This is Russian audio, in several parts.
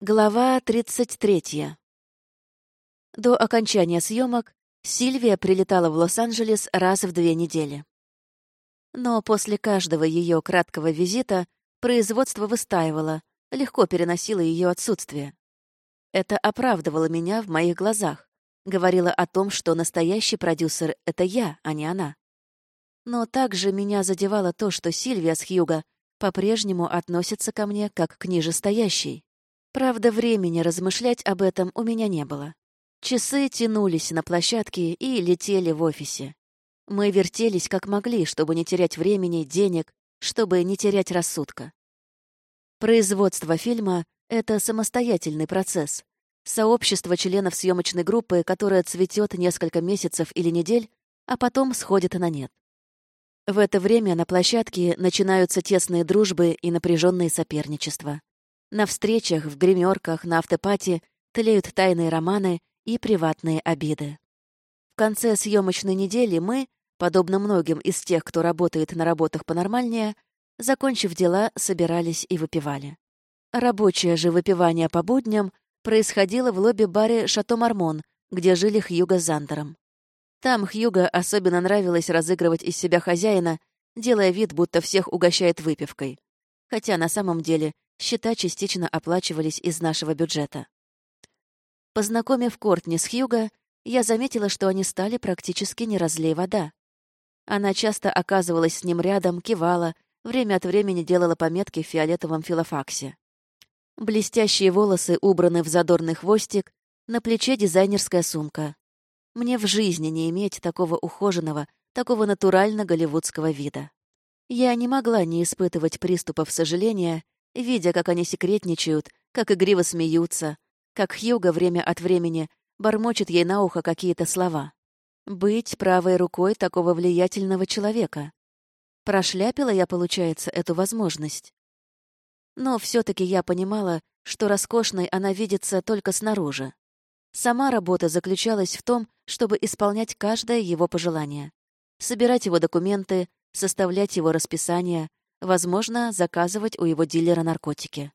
Глава 33. До окончания съемок Сильвия прилетала в Лос-Анджелес раз в две недели. Но после каждого ее краткого визита производство выстаивало, легко переносило ее отсутствие. Это оправдывало меня в моих глазах, говорило о том, что настоящий продюсер — это я, а не она. Но также меня задевало то, что Сильвия с Хьюго по-прежнему относится ко мне как к нижестоящей. Правда, времени размышлять об этом у меня не было. Часы тянулись на площадке и летели в офисе. Мы вертелись как могли, чтобы не терять времени, денег, чтобы не терять рассудка. Производство фильма — это самостоятельный процесс. Сообщество членов съемочной группы, которое цветет несколько месяцев или недель, а потом сходит на нет. В это время на площадке начинаются тесные дружбы и напряженные соперничества. На встречах, в гримерках, на автопати тлеют тайные романы и приватные обиды. В конце съемочной недели мы, подобно многим из тех, кто работает на работах понормальнее, закончив дела, собирались и выпивали. Рабочее же выпивание по будням происходило в лобби-баре «Шато Мармон», где жили Хьюго с Зандером. Там Хьюго особенно нравилось разыгрывать из себя хозяина, делая вид, будто всех угощает выпивкой. Хотя на самом деле Счета частично оплачивались из нашего бюджета. Познакомив Кортни с Хьюго, я заметила, что они стали практически не разлей вода. Она часто оказывалась с ним рядом, кивала, время от времени делала пометки в фиолетовом филофаксе. Блестящие волосы убраны в задорный хвостик, на плече дизайнерская сумка. Мне в жизни не иметь такого ухоженного, такого натурально-голливудского вида. Я не могла не испытывать приступов сожаления видя, как они секретничают, как игриво смеются, как Хьюго время от времени бормочет ей на ухо какие-то слова. Быть правой рукой такого влиятельного человека. Прошляпила я, получается, эту возможность. Но все таки я понимала, что роскошной она видится только снаружи. Сама работа заключалась в том, чтобы исполнять каждое его пожелание. Собирать его документы, составлять его расписание, Возможно, заказывать у его дилера наркотики.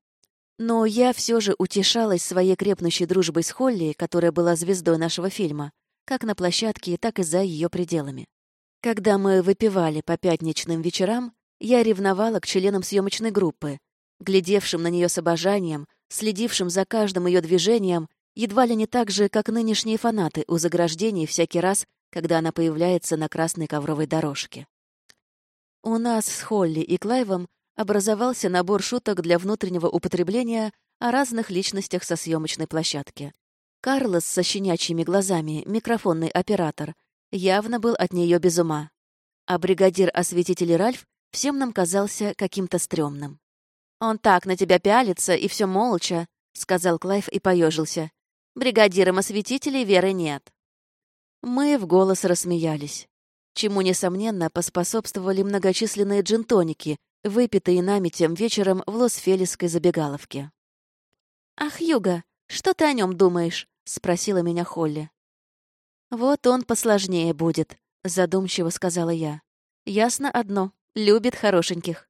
Но я все же утешалась своей крепнущей дружбой с Холли, которая была звездой нашего фильма, как на площадке, так и за ее пределами. Когда мы выпивали по пятничным вечерам, я ревновала к членам съемочной группы, глядевшим на нее с обожанием, следившим за каждым ее движением, едва ли не так же, как нынешние фанаты у заграждений всякий раз, когда она появляется на красной ковровой дорожке. У нас с Холли и Клайвом образовался набор шуток для внутреннего употребления о разных личностях со съемочной площадки. Карлос со щенячьими глазами, микрофонный оператор, явно был от нее без ума. А бригадир осветителей Ральф всем нам казался каким-то стрёмным. «Он так на тебя пялится, и все молча», — сказал Клайв и поежился. «Бригадиром осветителей веры нет». Мы в голос рассмеялись чему, несомненно, поспособствовали многочисленные джинтоники, выпитые нами тем вечером в Лос-Фелисской забегаловке. «Ах, Юга, что ты о нем думаешь?» — спросила меня Холли. «Вот он посложнее будет», — задумчиво сказала я. «Ясно одно. Любит хорошеньких».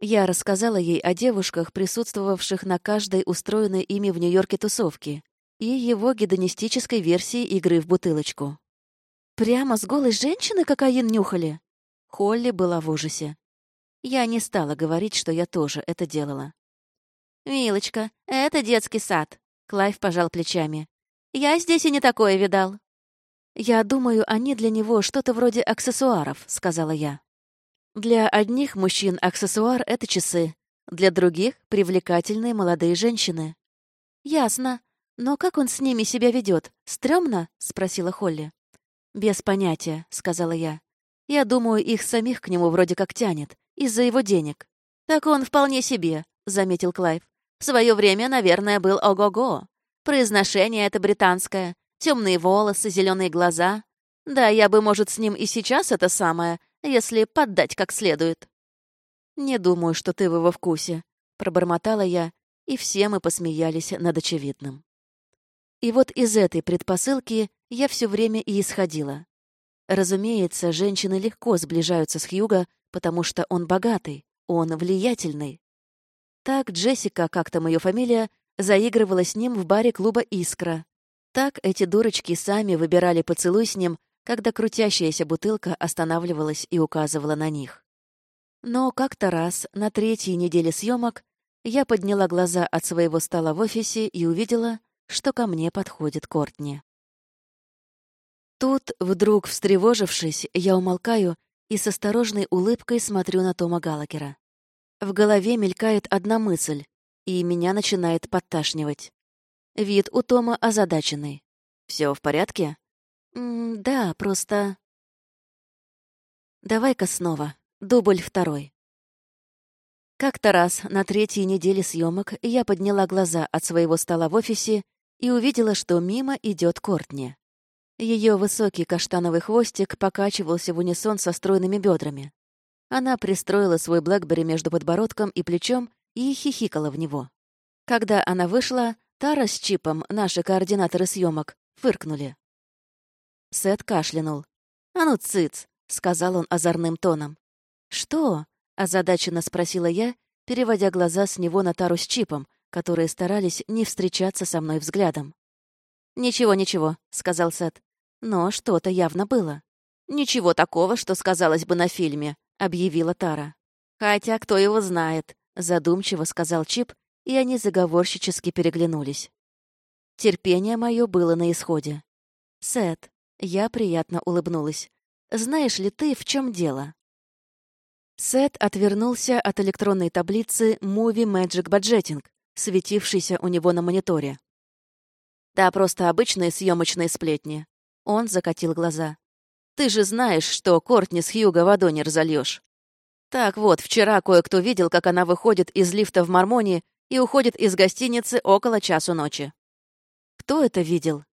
Я рассказала ей о девушках, присутствовавших на каждой устроенной ими в Нью-Йорке тусовке, и его гедонистической версии игры в бутылочку. Прямо с голой женщины кокаин нюхали? Холли была в ужасе. Я не стала говорить, что я тоже это делала. «Милочка, это детский сад», — Клайв пожал плечами. «Я здесь и не такое видал». «Я думаю, они для него что-то вроде аксессуаров», — сказала я. «Для одних мужчин аксессуар — это часы, для других — привлекательные молодые женщины». «Ясно. Но как он с ними себя ведет? Стремно?» — спросила Холли. «Без понятия», — сказала я. «Я думаю, их самих к нему вроде как тянет, из-за его денег». «Так он вполне себе», — заметил Клайв. «В свое время, наверное, был ого-го. Произношение это британское, темные волосы, зеленые глаза. Да, я бы, может, с ним и сейчас это самое, если поддать как следует». «Не думаю, что ты в его вкусе», — пробормотала я, и все мы посмеялись над очевидным. И вот из этой предпосылки я все время и исходила. Разумеется, женщины легко сближаются с Хьюго, потому что он богатый, он влиятельный. Так Джессика, как там ее фамилия, заигрывала с ним в баре клуба «Искра». Так эти дурочки сами выбирали поцелуй с ним, когда крутящаяся бутылка останавливалась и указывала на них. Но как-то раз, на третьей неделе съемок, я подняла глаза от своего стола в офисе и увидела, что ко мне подходит Кортни. Тут, вдруг встревожившись, я умолкаю и с осторожной улыбкой смотрю на Тома Галагера. В голове мелькает одна мысль, и меня начинает подташнивать. Вид у Тома озадаченный. Все в порядке?» -м «Да, просто...» «Давай-ка снова. Дубль второй». Как-то раз на третьей неделе съемок я подняла глаза от своего стола в офисе и увидела, что мимо идет Кортни. Ее высокий каштановый хвостик покачивался в унисон со стройными бедрами. Она пристроила свой Блэкбери между подбородком и плечом и хихикала в него. Когда она вышла, Тара с Чипом, наши координаторы съемок, фыркнули. Сет кашлянул. «А ну, цыц!» — сказал он озорным тоном. «Что?» — озадаченно спросила я, переводя глаза с него на Тару с Чипом, которые старались не встречаться со мной взглядом. «Ничего, ничего», — сказал Сет. Но что-то явно было. «Ничего такого, что сказалось бы на фильме», — объявила Тара. «Хотя кто его знает», — задумчиво сказал Чип, и они заговорщически переглянулись. Терпение мое было на исходе. «Сет», — я приятно улыбнулась, — «знаешь ли ты, в чем дело?» Сет отвернулся от электронной таблицы Movie Magic Budgeting, светившейся у него на мониторе. «Да, просто обычные съемочные сплетни. Он закатил глаза. «Ты же знаешь, что Кортни с Хьюго водой не разольешь. Так вот, вчера кое-кто видел, как она выходит из лифта в Мармонии и уходит из гостиницы около часу ночи. Кто это видел?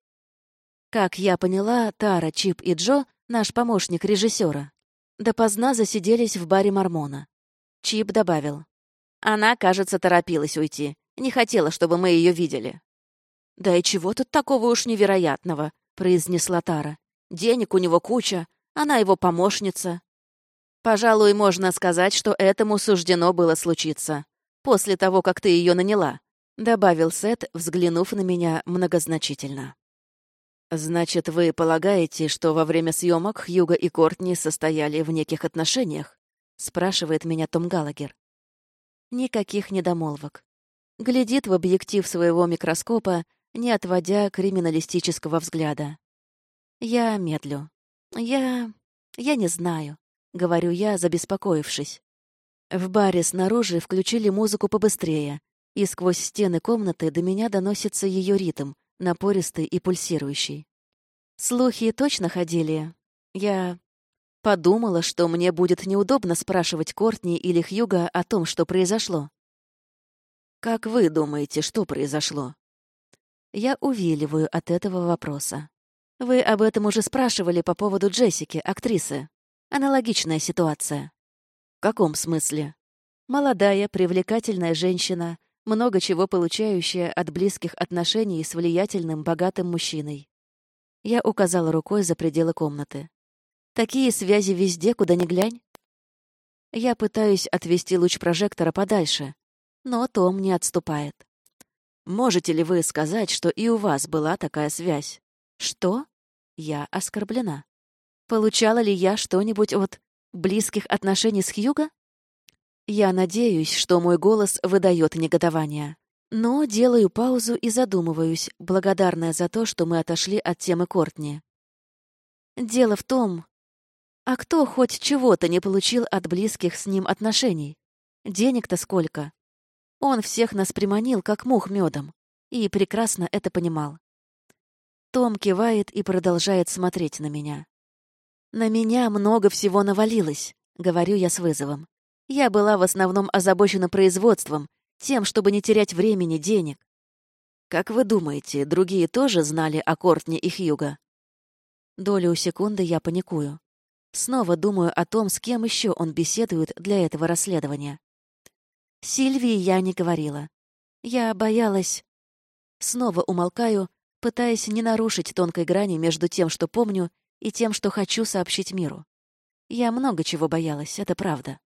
Как я поняла, Тара, Чип и Джо — наш помощник режиссера. Допоздна засиделись в баре Мормона. Чип добавил. Она, кажется, торопилась уйти. Не хотела, чтобы мы ее видели. «Да и чего тут такого уж невероятного?» произнесла Тара. «Денег у него куча, она его помощница». «Пожалуй, можно сказать, что этому суждено было случиться. После того, как ты ее наняла», — добавил Сет, взглянув на меня многозначительно. «Значит, вы полагаете, что во время съемок Хьюга и Кортни состояли в неких отношениях?» — спрашивает меня Том Галагер. Никаких недомолвок. Глядит в объектив своего микроскопа не отводя криминалистического взгляда. «Я медлю. Я... я не знаю», — говорю я, забеспокоившись. В баре снаружи включили музыку побыстрее, и сквозь стены комнаты до меня доносится ее ритм, напористый и пульсирующий. Слухи точно ходили. Я подумала, что мне будет неудобно спрашивать Кортни или Хьюга о том, что произошло. «Как вы думаете, что произошло?» Я увиливаю от этого вопроса. Вы об этом уже спрашивали по поводу Джессики, актрисы. Аналогичная ситуация. В каком смысле? Молодая, привлекательная женщина, много чего получающая от близких отношений с влиятельным, богатым мужчиной. Я указала рукой за пределы комнаты. Такие связи везде, куда ни глянь. Я пытаюсь отвести луч прожектора подальше, но Том не отступает. Можете ли вы сказать, что и у вас была такая связь? Что? Я оскорблена. Получала ли я что-нибудь от близких отношений с Хьюго? Я надеюсь, что мой голос выдает негодование. Но делаю паузу и задумываюсь, благодарная за то, что мы отошли от темы Кортни. Дело в том, а кто хоть чего-то не получил от близких с ним отношений? Денег-то сколько? Он всех нас приманил, как мух медом, и прекрасно это понимал. Том кивает и продолжает смотреть на меня. «На меня много всего навалилось», — говорю я с вызовом. «Я была в основном озабочена производством, тем, чтобы не терять времени, денег». «Как вы думаете, другие тоже знали о Кортне и Хьюго?» Долю секунды я паникую. Снова думаю о том, с кем еще он беседует для этого расследования. Сильвии я не говорила. Я боялась... Снова умолкаю, пытаясь не нарушить тонкой грани между тем, что помню, и тем, что хочу сообщить миру. Я много чего боялась, это правда.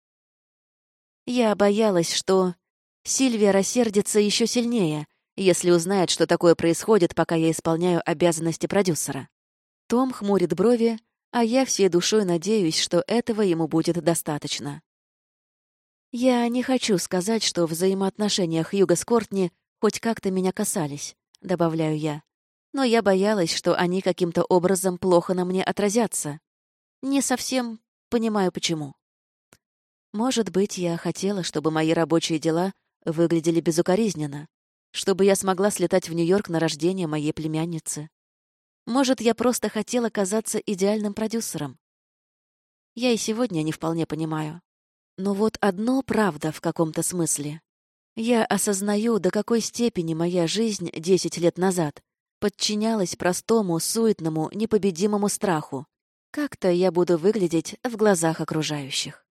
Я боялась, что Сильвия рассердится еще сильнее, если узнает, что такое происходит, пока я исполняю обязанности продюсера. Том хмурит брови, а я всей душой надеюсь, что этого ему будет достаточно. Я не хочу сказать, что взаимоотношения Хьюга с Кортни хоть как-то меня касались, добавляю я. Но я боялась, что они каким-то образом плохо на мне отразятся. Не совсем понимаю, почему. Может быть, я хотела, чтобы мои рабочие дела выглядели безукоризненно, чтобы я смогла слетать в Нью-Йорк на рождение моей племянницы. Может, я просто хотела казаться идеальным продюсером. Я и сегодня не вполне понимаю. Но вот одно правда в каком-то смысле. Я осознаю, до какой степени моя жизнь десять лет назад подчинялась простому, суетному, непобедимому страху. Как-то я буду выглядеть в глазах окружающих.